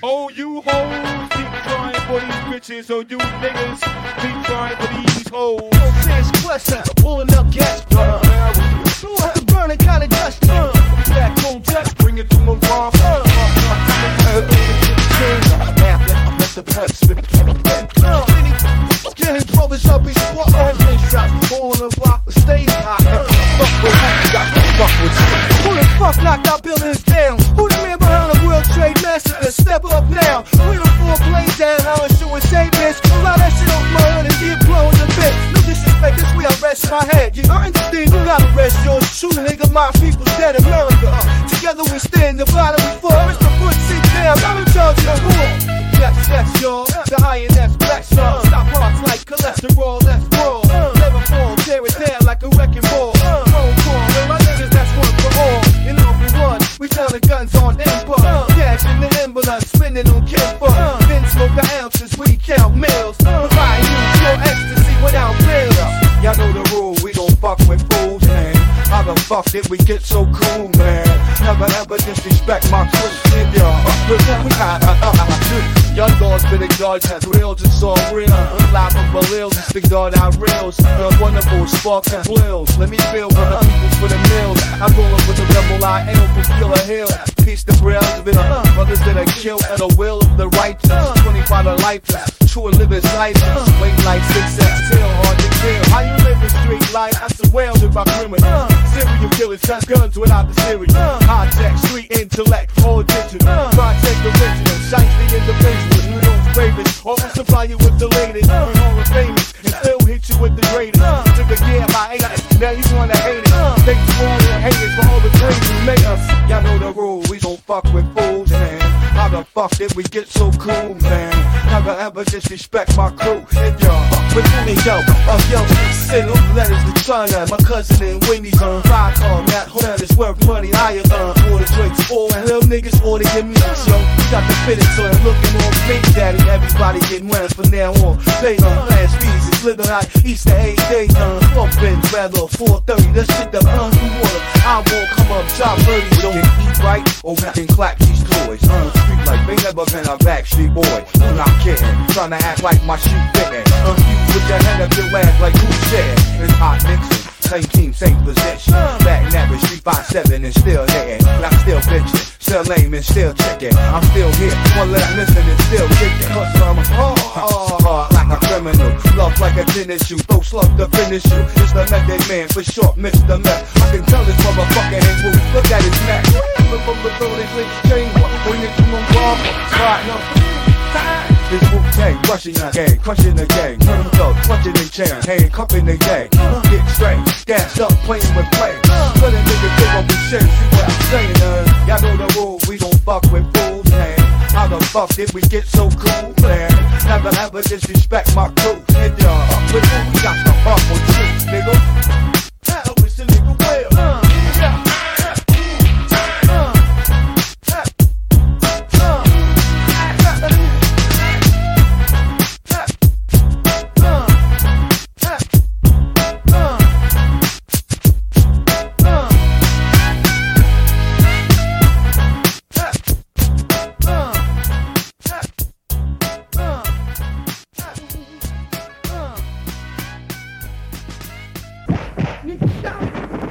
Oh, you hoes keep crying for these bitches. Oh, you niggas keep crying for these hoes. Oh, Fans question, pulling up gas, uh, uh, burning kind of dust, uh, back on deck, Bring it to my raw. uh, uh, now let, let the pep spit, uh, rest my head. You understand? You gotta rest yours. Shoot a nigga, my people's dead America. Uh, together we stand, the bottom we fall. Mr. Foot, sit down, I'm in charge of the war. Yes, yes, y'all. The INS black star. Stop hearts like cholesterol, let's. Never fall, tear it down like a wrecking ball. Roll call, with my niggas, that's one for all. You know for one, we the guns on import. Cash in the envelope, spinning on Kimber. Then smoke the ounces, we count mills. Provide you no ecstasy without bills. Fuck did we get so cool, man? Never ever disrespect my if y'all me. Young dogs spitting guards, has reels, it's all real. Live from Balil, just the guard out reels. The wonderful sparks and blills. Let me feel for the peoples for the mills. I'm rolling with the double I L from Killer Hill. Peace the brails of it, brothers that are killed at the will of the righteous. 25 to life, true and live his life. Wait like 6X till hard to kill. How you live the street life? That's the well if I criminal. Serial killers have guns without the serial. Uh. High tech, street intellect, all digital. Uh. Project original, shines the individual. New York's bravest, always supply you with the latest. Burn all the famous, and still hit you with the greatest. Took a year by eight, now you wanna hate it. Uh. Thanks for all the haters for all the praise you make us. Y'all know the rule, we don't fuck with fools, man. How the fuck did we get so cool, man? Never ever disrespect my crew. Y'all fuck with me, yo, uh, yo, send them letters to China. My cousin in Wendy's on ride car, that hotel is worth money. Higher, uh, order drinks, all and them niggas order give me a show. Got the fitted, so I'm looking on me, daddy. Everybody getting well from now on. Pay on last fees, it's living like Easter eight days, uh, bumping, rather 430. That shit the uh, you wanna. I won't come up, so we can eat right or we can clap these toys. Uh, street like they never been a backstreet boy. I'm not kidding, trying to act like my shoe fitting. Uh, your hand up your ass like who said? It's hot Nixon. Same team, same position. Back average, 357 and still hitting. But I'm still bitching, still lame and still checking. I'm still here, one less missing and still kicking. Cause I'm hard, hard, hard like a criminal. Love like a tennis shoe, throw slug to finish you. It's the method man, for short, Mr. Meth. I can tell this motherfucker ain't loose. Look at his neck. Look from the building, click chain. When Wu Tang, rushing the gang, crushing the gang, turn up, clutching the chain, handcuffing the gang. Get straight, gassed up, playing with play. Let a nigga think on be what I'm saying, uh. Y'all know the rules, we don't fuck with fools, man. How the fuck did we get so cool, man? Never ever disrespect my crew. If y'all who, we got the fuck with.